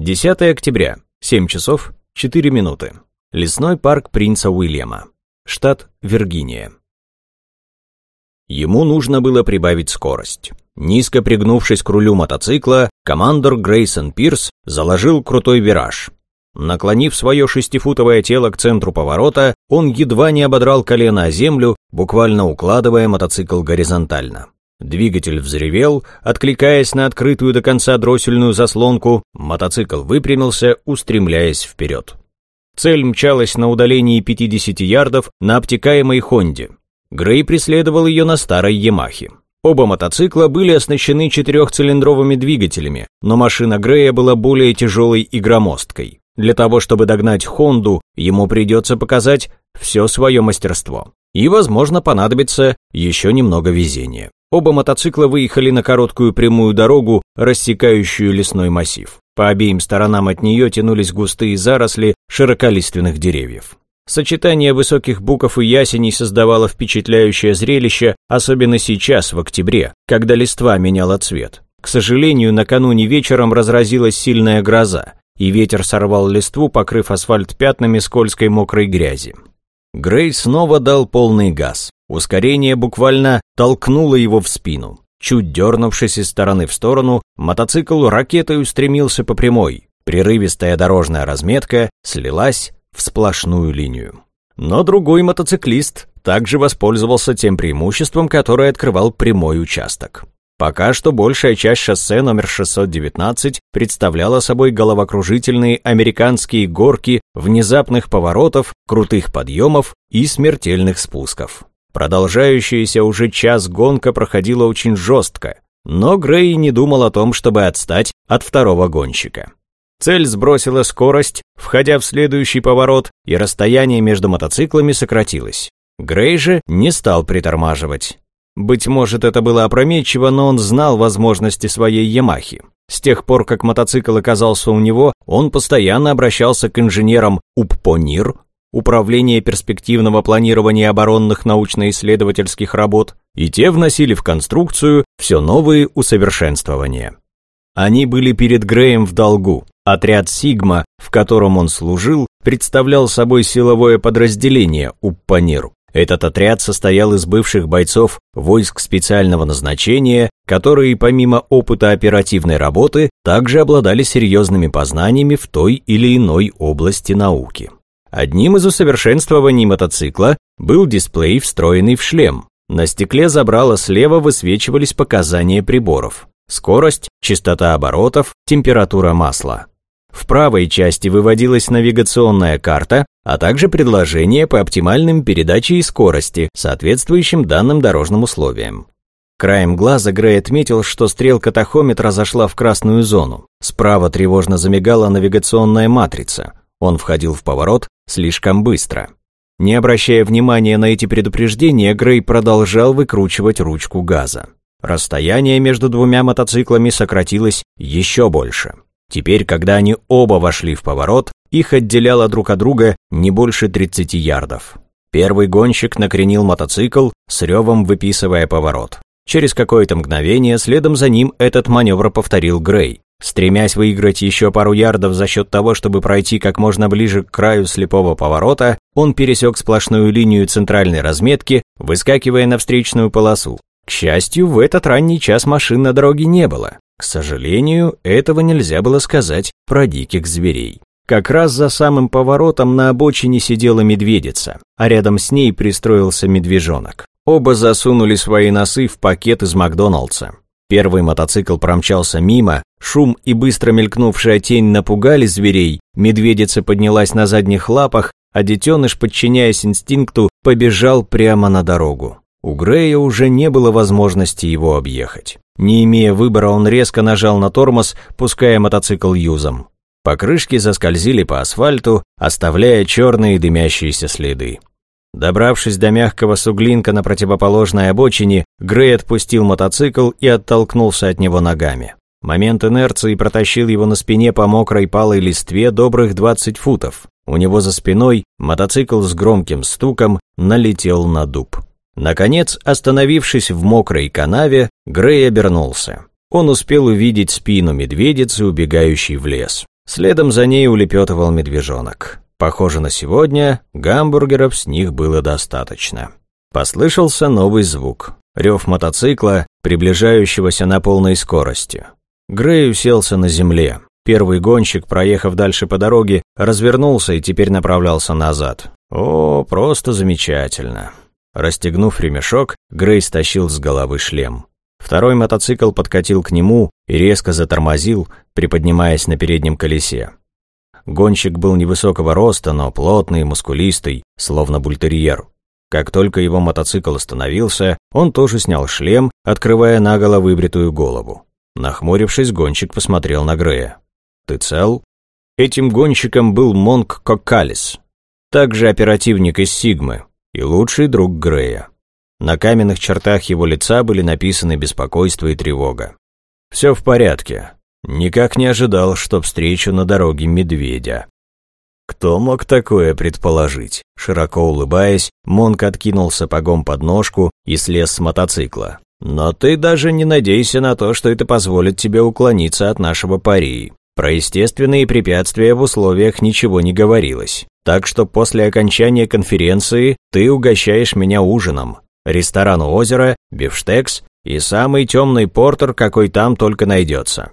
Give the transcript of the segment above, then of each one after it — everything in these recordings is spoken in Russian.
10 октября, 7 часов 4 минуты. Лесной парк принца Уильяма. Штат Виргиния. Ему нужно было прибавить скорость. Низко пригнувшись к рулю мотоцикла, командор Грейсон Пирс заложил крутой вираж. Наклонив свое шестифутовое тело к центру поворота, он едва не ободрал колено о землю, буквально укладывая мотоцикл горизонтально. Двигатель взревел, откликаясь на открытую до конца дроссельную заслонку, мотоцикл выпрямился, устремляясь вперед. Цель мчалась на удалении 50 ярдов на обтекаемой Хонде. Грей преследовал ее на старой Ямахе. Оба мотоцикла были оснащены четырехцилиндровыми двигателями, но машина Грея была более тяжелой и громоздкой. Для того, чтобы догнать Хонду, ему придется показать все свое мастерство. И, возможно, понадобится еще немного везения. Оба мотоцикла выехали на короткую прямую дорогу, рассекающую лесной массив. По обеим сторонам от нее тянулись густые заросли широколиственных деревьев. Сочетание высоких буков и ясеней создавало впечатляющее зрелище, особенно сейчас, в октябре, когда листва меняла цвет. К сожалению, накануне вечером разразилась сильная гроза, и ветер сорвал листву, покрыв асфальт пятнами скользкой мокрой грязи. Грей снова дал полный газ. Ускорение буквально толкнуло его в спину. Чуть дернувшись из стороны в сторону, мотоцикл ракетой устремился по прямой. Прерывистая дорожная разметка слилась в сплошную линию. Но другой мотоциклист также воспользовался тем преимуществом, которое открывал прямой участок. Пока что большая часть шоссе номер 619 представляла собой головокружительные американские горки внезапных поворотов, крутых подъемов и смертельных спусков. Продолжающаяся уже час гонка проходила очень жестко, но Грей не думал о том, чтобы отстать от второго гонщика. Цель сбросила скорость, входя в следующий поворот, и расстояние между мотоциклами сократилось. Грей же не стал притормаживать. Быть может, это было опрометчиво, но он знал возможности своей Ямахи. С тех пор, как мотоцикл оказался у него, он постоянно обращался к инженерам УППОНИР, Управление перспективного планирования оборонных научно-исследовательских работ, и те вносили в конструкцию все новые усовершенствования. Они были перед Греем в долгу, Отряд «Сигма», в котором он служил, представлял собой силовое подразделение УППОНИР. Этот отряд состоял из бывших бойцов войск специального назначения, которые помимо опыта оперативной работы также обладали серьезными познаниями в той или иной области науки. Одним из усовершенствований мотоцикла был дисплей, встроенный в шлем. На стекле забрала слева высвечивались показания приборов. Скорость, частота оборотов, температура масла. В правой части выводилась навигационная карта, а также предложение по оптимальным передаче и скорости, соответствующим данным дорожным условиям. Краем глаза Грей отметил, что стрелка тахометра зашла в красную зону. Справа тревожно замигала навигационная матрица. Он входил в поворот слишком быстро. Не обращая внимания на эти предупреждения, Грей продолжал выкручивать ручку газа. Расстояние между двумя мотоциклами сократилось еще больше. Теперь, когда они оба вошли в поворот, их отделяло друг от друга не больше 30 ярдов. Первый гонщик накренил мотоцикл, с ревом выписывая поворот. Через какое-то мгновение следом за ним этот маневр повторил Грей. Стремясь выиграть еще пару ярдов за счет того, чтобы пройти как можно ближе к краю слепого поворота, он пересек сплошную линию центральной разметки, выскакивая на встречную полосу. К счастью, в этот ранний час машин на дороге не было. К сожалению, этого нельзя было сказать про диких зверей. Как раз за самым поворотом на обочине сидела медведица, а рядом с ней пристроился медвежонок. Оба засунули свои носы в пакет из Макдоналдса. Первый мотоцикл промчался мимо, шум и быстро мелькнувшая тень напугали зверей, медведица поднялась на задних лапах, а детеныш, подчиняясь инстинкту, побежал прямо на дорогу. У Грея уже не было возможности его объехать. Не имея выбора, он резко нажал на тормоз, пуская мотоцикл юзом. Покрышки заскользили по асфальту, оставляя черные дымящиеся следы. Добравшись до мягкого суглинка на противоположной обочине, Грей отпустил мотоцикл и оттолкнулся от него ногами. Момент инерции протащил его на спине по мокрой палой листве добрых 20 футов. У него за спиной мотоцикл с громким стуком налетел на дуб. Наконец, остановившись в мокрой канаве, Грей обернулся. Он успел увидеть спину медведицы, убегающей в лес. Следом за ней улепетывал медвежонок. Похоже на сегодня, гамбургеров с них было достаточно. Послышался новый звук. Рев мотоцикла, приближающегося на полной скорости. Грей уселся на земле. Первый гонщик, проехав дальше по дороге, развернулся и теперь направлялся назад. О, просто замечательно. Расстегнув ремешок, Грей стащил с головы шлем. Второй мотоцикл подкатил к нему и резко затормозил, приподнимаясь на переднем колесе. Гонщик был невысокого роста, но плотный, мускулистый, словно бультерьер. Как только его мотоцикл остановился, он тоже снял шлем, открывая наголо выбритую голову. Нахмурившись, гонщик посмотрел на Грея. «Ты цел?» Этим гонщиком был Монк Кокалис, также оперативник из Сигмы и лучший друг Грея. На каменных чертах его лица были написаны беспокойство и тревога. «Все в порядке. Никак не ожидал, что встречу на дороге медведя». Кто мог такое предположить? Широко улыбаясь, Монк откинул сапогом под ножку и слез с мотоцикла. Но ты даже не надейся на то, что это позволит тебе уклониться от нашего пари. Про естественные препятствия в условиях ничего не говорилось. Так что после окончания конференции ты угощаешь меня ужином, ресторан у озера, бифштекс и самый темный портер, какой там только найдется.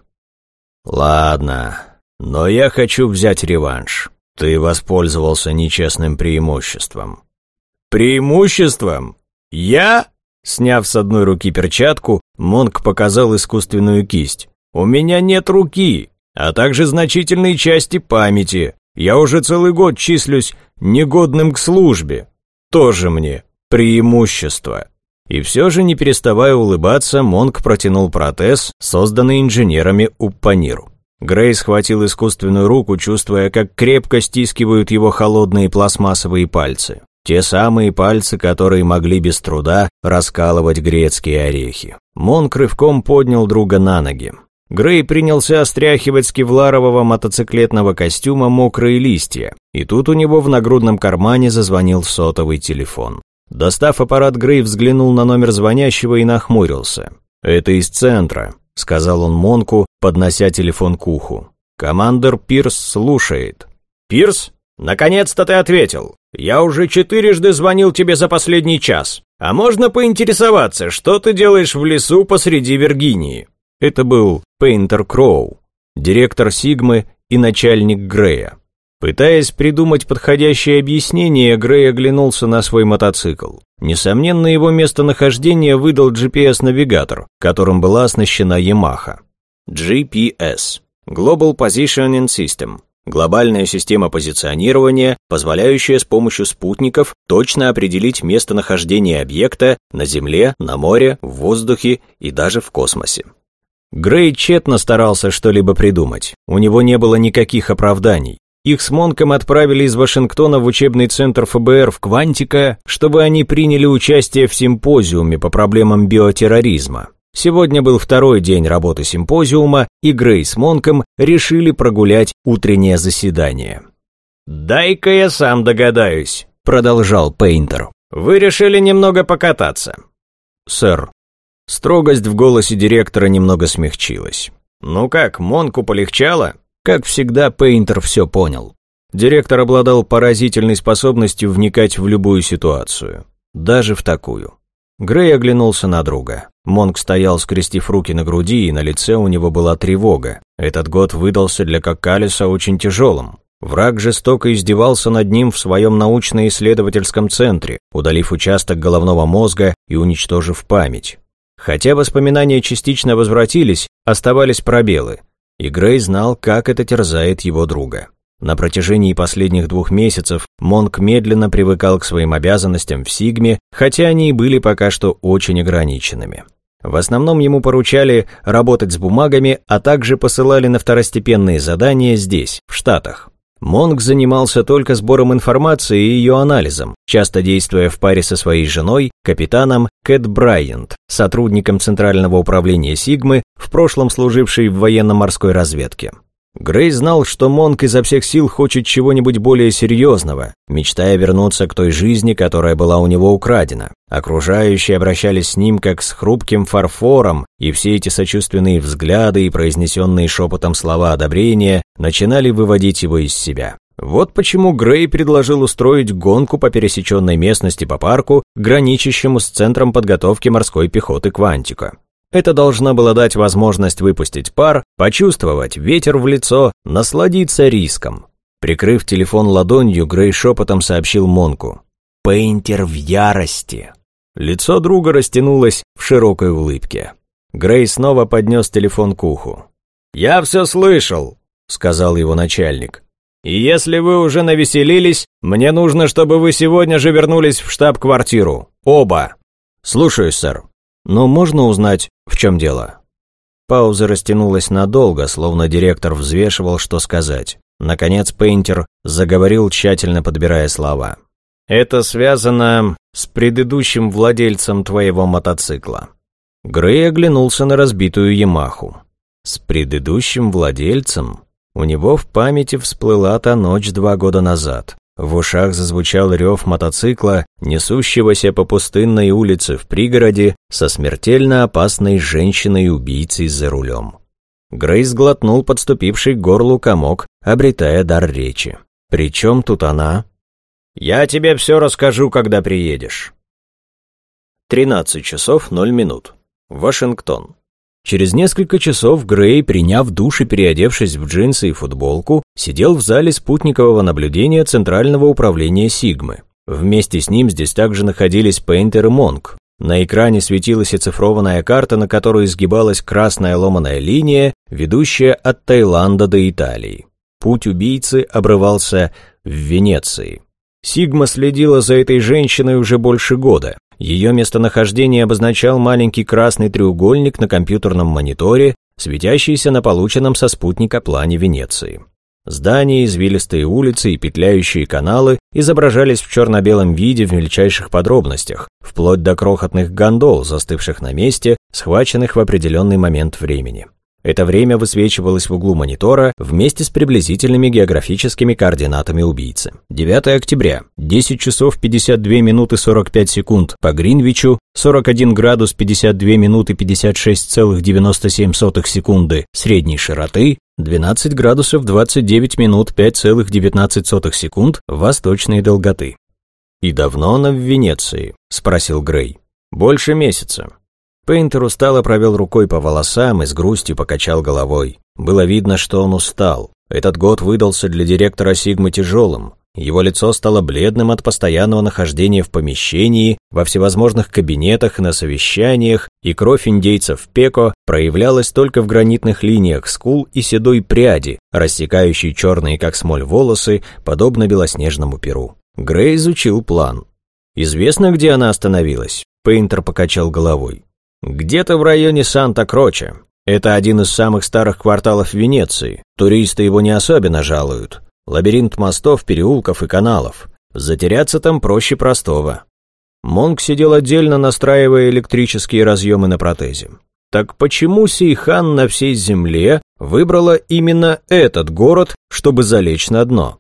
Ладно, но я хочу взять реванш. Ты воспользовался нечестным преимуществом. Преимуществом? Я? Сняв с одной руки перчатку, Монк показал искусственную кисть. У меня нет руки, а также значительные части памяти. Я уже целый год числюсь негодным к службе. Тоже мне преимущество. И все же, не переставая улыбаться, Монк протянул протез, созданный инженерами Уппаниру. Грей схватил искусственную руку, чувствуя, как крепко стискивают его холодные пластмассовые пальцы. Те самые пальцы, которые могли без труда раскалывать грецкие орехи. Монк рывком поднял друга на ноги. Грей принялся остряхивать с кевларового мотоциклетного костюма мокрые листья, и тут у него в нагрудном кармане зазвонил сотовый телефон. Достав аппарат, Грей взглянул на номер звонящего и нахмурился. «Это из центра», — сказал он Монку, поднося телефон к уху. «Командор Пирс слушает». «Пирс? Наконец-то ты ответил. Я уже четырежды звонил тебе за последний час. А можно поинтересоваться, что ты делаешь в лесу посреди Виргинии?» Это был Пейнтер Кроу, директор Сигмы и начальник Грея. Пытаясь придумать подходящее объяснение, Грей оглянулся на свой мотоцикл. Несомненно, его местонахождение выдал GPS-навигатор, которым была оснащена Yamaha. GPS – Global Positioning System – глобальная система позиционирования, позволяющая с помощью спутников точно определить местонахождение объекта на Земле, на море, в воздухе и даже в космосе. Грей тщетно старался что-либо придумать. У него не было никаких оправданий. Их с Монком отправили из Вашингтона в учебный центр ФБР в Квантика, чтобы они приняли участие в симпозиуме по проблемам биотерроризма. Сегодня был второй день работы симпозиума, и Грей с Монком решили прогулять утреннее заседание. «Дай-ка я сам догадаюсь», — продолжал Пейнтер. «Вы решили немного покататься?» «Сэр». Строгость в голосе директора немного смягчилась. «Ну как, Монку полегчало?» Как всегда, Пейнтер все понял. Директор обладал поразительной способностью вникать в любую ситуацию, даже в такую. Грей оглянулся на друга. Монк стоял, скрестив руки на груди, и на лице у него была тревога. Этот год выдался для Кокалиса очень тяжелым. Враг жестоко издевался над ним в своем научно-исследовательском центре, удалив участок головного мозга и уничтожив память. Хотя воспоминания частично возвратились, оставались пробелы, и Грей знал, как это терзает его друга. На протяжении последних двух месяцев Монк медленно привыкал к своим обязанностям в Сигме, хотя они и были пока что очень ограниченными. В основном ему поручали работать с бумагами, а также посылали на второстепенные задания здесь, в Штатах. Монг занимался только сбором информации и ее анализом, часто действуя в паре со своей женой, капитаном Кэт Брайант, сотрудником Центрального управления Сигмы, в прошлом служившей в военно-морской разведке. Грей знал, что Монк изо всех сил хочет чего-нибудь более серьезного, мечтая вернуться к той жизни, которая была у него украдена. Окружающие обращались с ним как с хрупким фарфором, и все эти сочувственные взгляды и произнесенные шепотом слова одобрения начинали выводить его из себя. Вот почему Грей предложил устроить гонку по пересеченной местности по парку, граничащему с центром подготовки морской пехоты Квантика. Это должно было дать возможность выпустить пар, почувствовать ветер в лицо, насладиться риском. Прикрыв телефон ладонью, Грей шепотом сообщил Монку. «Пейнтер в ярости». Лицо друга растянулось в широкой улыбке. Грей снова поднес телефон к уху. «Я все слышал», — сказал его начальник. «И если вы уже навеселились, мне нужно, чтобы вы сегодня же вернулись в штаб-квартиру. Оба». «Слушаюсь, сэр». Но можно узнать, в чем дело? Пауза растянулась надолго, словно директор взвешивал, что сказать. Наконец Пейнтер заговорил, тщательно подбирая слова. «Это связано с предыдущим владельцем твоего мотоцикла». Грей оглянулся на разбитую Ямаху. «С предыдущим владельцем?» У него в памяти всплыла та ночь два года назад. В ушах зазвучал рев мотоцикла, несущегося по пустынной улице в пригороде со смертельно опасной женщиной-убийцей за рулем. Грейс глотнул подступивший к горлу комок, обретая дар речи. «Причем тут она?» «Я тебе все расскажу, когда приедешь». 13 часов 0 минут. Вашингтон. Через несколько часов Грей, приняв душ и переодевшись в джинсы и футболку, сидел в зале спутникового наблюдения Центрального управления Сигмы. Вместе с ним здесь также находились Пейнтер и Монк. На экране светилась оцифрованная карта, на которой изгибалась красная ломаная линия, ведущая от Таиланда до Италии. Путь убийцы обрывался в Венеции. Сигма следила за этой женщиной уже больше года. Ее местонахождение обозначал маленький красный треугольник на компьютерном мониторе, светящийся на полученном со спутника плане Венеции. Здания, извилистые улицы и петляющие каналы изображались в черно-белом виде в мельчайших подробностях, вплоть до крохотных гондол, застывших на месте, схваченных в определенный момент времени. Это время высвечивалось в углу монитора вместе с приблизительными географическими координатами убийцы. 9 октября, 10 часов 52 минуты 45 секунд по Гринвичу, 41 градус 52 минуты 56,97 секунды средней широты, 12 градусов 29 минут 5,19 секунд восточной долготы. «И давно она в Венеции?» – спросил Грей. «Больше месяца. Пейнтер устало провел рукой по волосам и с грустью покачал головой. Было видно, что он устал. Этот год выдался для директора Сигмы тяжелым. Его лицо стало бледным от постоянного нахождения в помещении, во всевозможных кабинетах на совещаниях, и кровь индейцев Пеко проявлялась только в гранитных линиях скул и седой пряди, рассекающей черные как смоль волосы, подобно белоснежному перу. Грей изучил план. «Известно, где она остановилась?» Пейнтер покачал головой. Где-то в районе Санта-Кроче. Это один из самых старых кварталов Венеции. Туристы его не особенно жалуют. Лабиринт мостов, переулков и каналов. Затеряться там проще простого. Монк сидел отдельно, настраивая электрические разъемы на протезе. Так почему Сейхан на всей земле выбрала именно этот город, чтобы залечь на дно?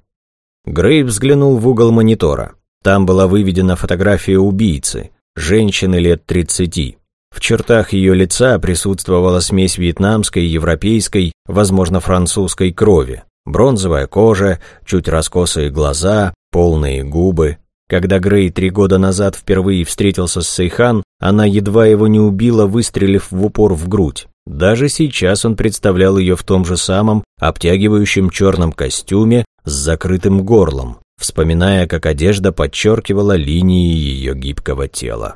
Грей взглянул в угол монитора. Там была выведена фотография убийцы, женщины лет тридцати. В чертах ее лица присутствовала смесь вьетнамской, европейской, возможно, французской крови. Бронзовая кожа, чуть раскосые глаза, полные губы. Когда Грей три года назад впервые встретился с Сейхан, она едва его не убила, выстрелив в упор в грудь. Даже сейчас он представлял ее в том же самом обтягивающем черном костюме с закрытым горлом, вспоминая, как одежда подчеркивала линии ее гибкого тела.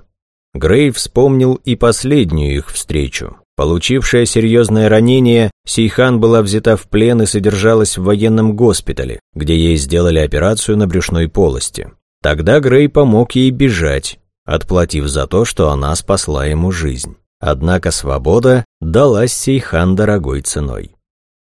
Грей вспомнил и последнюю их встречу. Получившая серьезное ранение, Сейхан была взята в плен и содержалась в военном госпитале, где ей сделали операцию на брюшной полости. Тогда Грей помог ей бежать, отплатив за то, что она спасла ему жизнь. Однако свобода далась Сейхан дорогой ценой.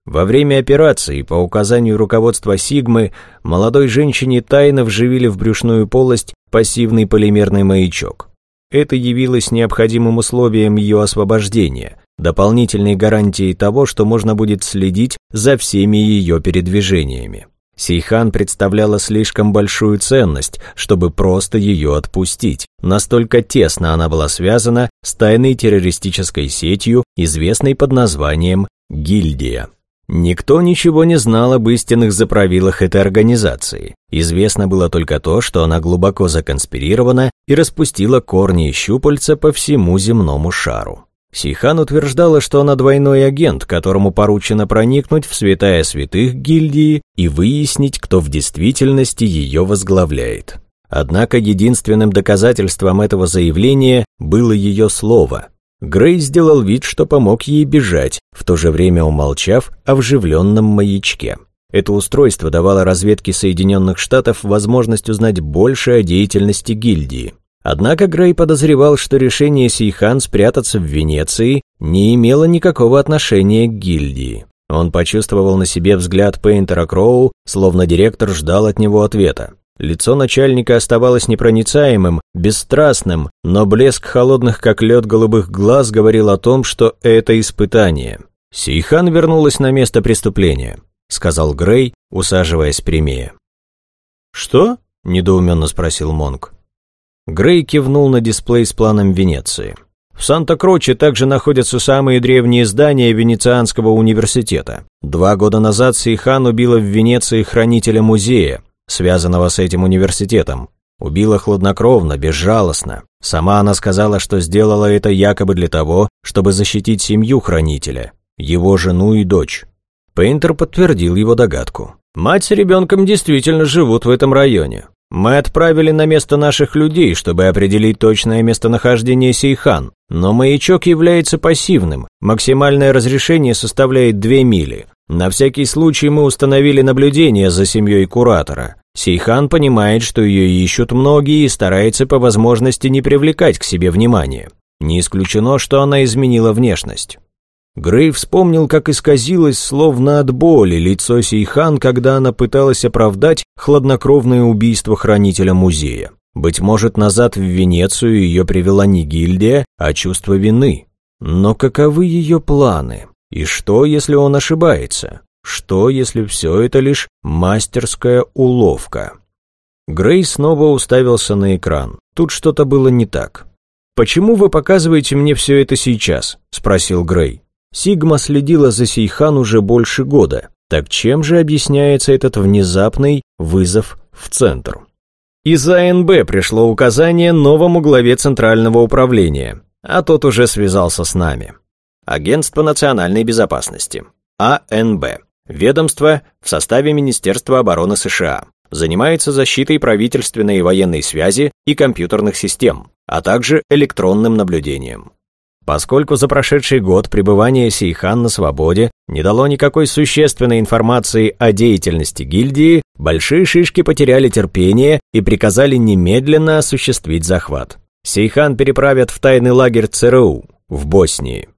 Во время операции, по указанию руководства Сигмы, молодой женщине тайно вживили в брюшную полость пассивный полимерный маячок. Это явилось необходимым условием ее освобождения, дополнительной гарантией того, что можно будет следить за всеми ее передвижениями. Сейхан представляла слишком большую ценность, чтобы просто ее отпустить. Настолько тесно она была связана с тайной террористической сетью, известной под названием «Гильдия». Никто ничего не знал об истинных заправилах этой организации. Известно было только то, что она глубоко законспирирована и распустила корни и щупальца по всему земному шару. Сейхан утверждала, что она двойной агент, которому поручено проникнуть в святая святых гильдии и выяснить, кто в действительности ее возглавляет. Однако единственным доказательством этого заявления было ее слово. Грей сделал вид, что помог ей бежать, в то же время умолчав о вживленном маячке. Это устройство давало разведке Соединенных Штатов возможность узнать больше о деятельности гильдии. Однако Грей подозревал, что решение Сейхан спрятаться в Венеции не имело никакого отношения к гильдии. Он почувствовал на себе взгляд Пейнтера Кроу, словно директор ждал от него ответа. Лицо начальника оставалось непроницаемым, бесстрастным, но блеск холодных как лед голубых глаз говорил о том, что это испытание. «Сейхан вернулась на место преступления», — сказал Грей, усаживаясь прямее. «Что?» — недоуменно спросил Монк. Грей кивнул на дисплей с планом Венеции. В Санта-Кроче также находятся самые древние здания Венецианского университета. Два года назад Сейхан убила в Венеции хранителя музея, связанного с этим университетом. Убила хладнокровно, безжалостно. Сама она сказала, что сделала это якобы для того, чтобы защитить семью хранителя, его жену и дочь. Пейнтер подтвердил его догадку. Мать с ребенком действительно живут в этом районе. Мы отправили на место наших людей, чтобы определить точное местонахождение Сейхан, но маячок является пассивным, максимальное разрешение составляет 2 мили. На всякий случай мы установили наблюдение за семьей куратора. Сейхан понимает, что ее ищут многие и старается по возможности не привлекать к себе внимания. Не исключено, что она изменила внешность. Грей вспомнил, как исказилось, словно от боли, лицо Сейхан, когда она пыталась оправдать хладнокровное убийство хранителя музея. Быть может, назад в Венецию ее привела не гильдия, а чувство вины. Но каковы ее планы? И что, если он ошибается? Что, если все это лишь мастерская уловка? Грей снова уставился на экран. Тут что-то было не так. «Почему вы показываете мне все это сейчас?» – спросил Грей. Сигма следила за Сейхан уже больше года. Так чем же объясняется этот внезапный вызов в центр? Из АНБ пришло указание новому главе Центрального управления, а тот уже связался с нами. Агентство национальной безопасности. АНБ. Ведомство в составе Министерства обороны США. Занимается защитой правительственной и военной связи и компьютерных систем, а также электронным наблюдением. Поскольку за прошедший год пребывание Сейхан на свободе не дало никакой существенной информации о деятельности гильдии, большие шишки потеряли терпение и приказали немедленно осуществить захват. Сейхан переправят в тайный лагерь ЦРУ в Боснии.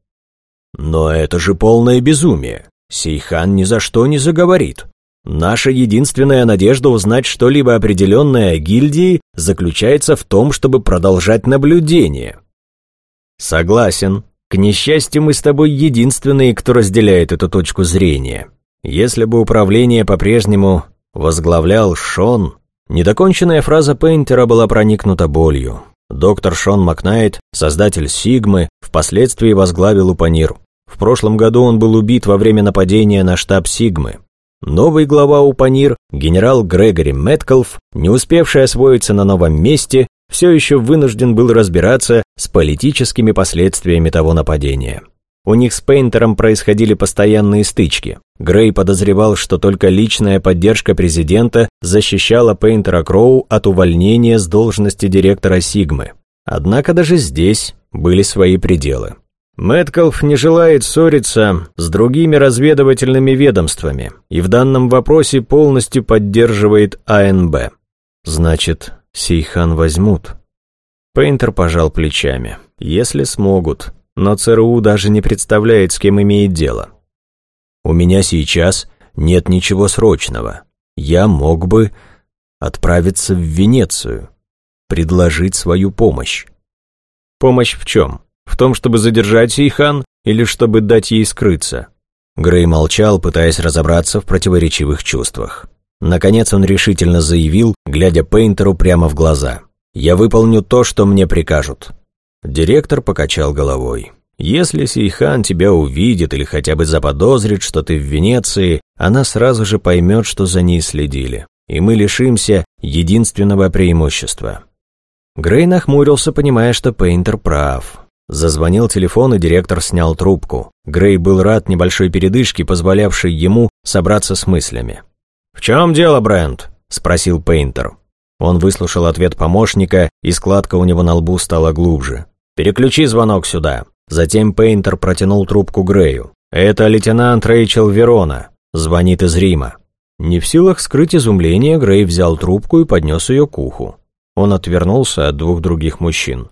Но это же полное безумие. Сейхан ни за что не заговорит. Наша единственная надежда узнать что-либо определенное о гильдии заключается в том, чтобы продолжать наблюдение. Согласен. К несчастью, мы с тобой единственные, кто разделяет эту точку зрения. Если бы управление по-прежнему возглавлял Шон... Недоконченная фраза Пейнтера была проникнута болью. Доктор Шон Макнайт, создатель Сигмы, впоследствии возглавил Упанир. В прошлом году он был убит во время нападения на штаб Сигмы. Новый глава Упанир, генерал Грегори Мэткалф, не успевший освоиться на новом месте, все еще вынужден был разбираться с политическими последствиями того нападения. У них с Пейнтером происходили постоянные стычки. Грей подозревал, что только личная поддержка президента защищала Пейнтера Кроу от увольнения с должности директора Сигмы. Однако даже здесь были свои пределы. Мэткалф не желает ссориться с другими разведывательными ведомствами и в данном вопросе полностью поддерживает АНБ. Значит, Сейхан возьмут. Пейнтер пожал плечами. Если смогут, но ЦРУ даже не представляет, с кем имеет дело. У меня сейчас нет ничего срочного. Я мог бы отправиться в Венецию, предложить свою помощь. Помощь в чем? В том, чтобы задержать Сейхан или чтобы дать ей скрыться? Грей молчал, пытаясь разобраться в противоречивых чувствах. Наконец он решительно заявил, глядя Пейнтеру прямо в глаза. «Я выполню то, что мне прикажут». Директор покачал головой. «Если Сейхан тебя увидит или хотя бы заподозрит, что ты в Венеции, она сразу же поймет, что за ней следили, и мы лишимся единственного преимущества». Грей нахмурился, понимая, что Пейнтер прав. Зазвонил телефон, и директор снял трубку. Грей был рад небольшой передышке, позволявшей ему собраться с мыслями. «В чем дело, Брент?» – спросил Пейнтер. Он выслушал ответ помощника, и складка у него на лбу стала глубже. «Переключи звонок сюда». Затем Пейнтер протянул трубку Грею. «Это лейтенант Рэйчел Верона. Звонит из Рима». Не в силах скрыть изумление, Грей взял трубку и поднес ее к уху. Он отвернулся от двух других мужчин.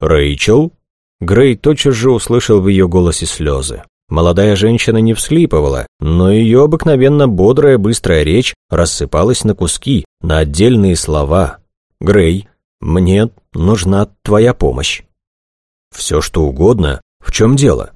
«Рэйчел?» Грей тотчас же услышал в ее голосе слезы. Молодая женщина не всхлипывала, но ее обыкновенно бодрая быстрая речь рассыпалась на куски, на отдельные слова. «Грей, мне нужна твоя помощь». Все что угодно. В чем дело?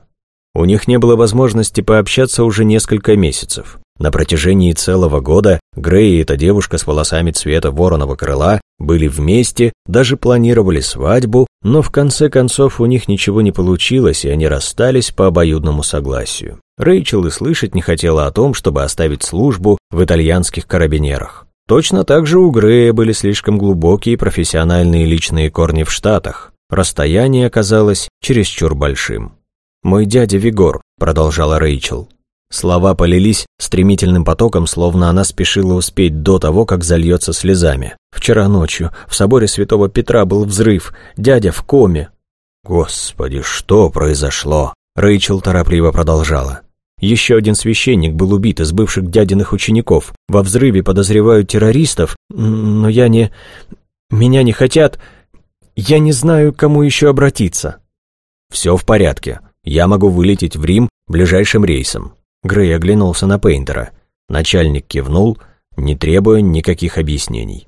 У них не было возможности пообщаться уже несколько месяцев. На протяжении целого года Грей и эта девушка с волосами цвета вороного крыла были вместе, даже планировали свадьбу, но в конце концов у них ничего не получилось, и они расстались по обоюдному согласию. Рэйчел и слышать не хотела о том, чтобы оставить службу в итальянских карабинерах. Точно так же у Грея были слишком глубокие профессиональные личные корни в Штатах. Расстояние оказалось чересчур большим. «Мой дядя Вигор», — продолжала Рэйчел. Слова полились стремительным потоком, словно она спешила успеть до того, как зальется слезами. «Вчера ночью в соборе святого Петра был взрыв, дядя в коме». «Господи, что произошло?» Рэйчел торопливо продолжала. Еще один священник был убит из бывших дядиных учеников. Во взрыве подозревают террористов, но я не... Меня не хотят... Я не знаю, к кому еще обратиться». «Все в порядке. Я могу вылететь в Рим ближайшим рейсом». Грей оглянулся на Пейнтера. Начальник кивнул, не требуя никаких объяснений.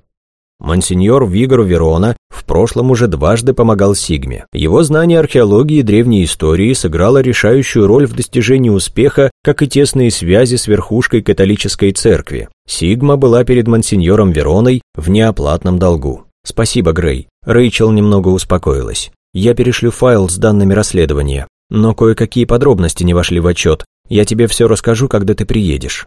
Монсеньор Вигор Верона в прошлом уже дважды помогал Сигме. Его знание археологии и древней истории сыграло решающую роль в достижении успеха, как и тесные связи с верхушкой католической церкви. Сигма была перед монсеньором Вероной в неоплатном долгу. «Спасибо, Грей». Рэйчел немного успокоилась. «Я перешлю файл с данными расследования, но кое-какие подробности не вошли в отчет. Я тебе все расскажу, когда ты приедешь».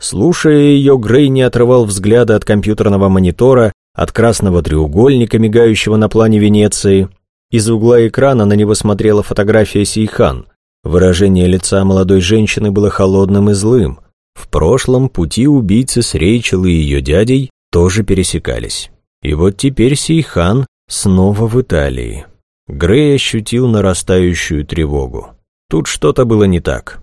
Слушая ее, Грей не отрывал взгляда от компьютерного монитора, от красного треугольника, мигающего на плане Венеции. Из угла экрана на него смотрела фотография Сейхан. Выражение лица молодой женщины было холодным и злым. В прошлом пути убийцы с Рейчел и ее дядей тоже пересекались. И вот теперь Сейхан снова в Италии. Грей ощутил нарастающую тревогу. Тут что-то было не так.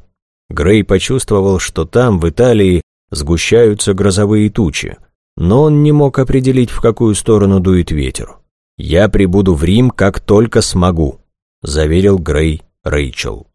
Грей почувствовал, что там, в Италии, сгущаются грозовые тучи, но он не мог определить, в какую сторону дует ветер. «Я прибуду в Рим, как только смогу», — заверил Грей Рэйчел.